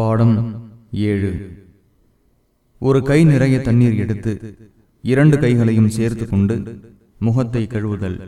பாடம் ஏழு. ஒரு கை நிறைய தண்ணீர் எடுத்து இரண்டு கைகளையும் சேர்த்து கொண்டு முகத்தை கழுவுதல்.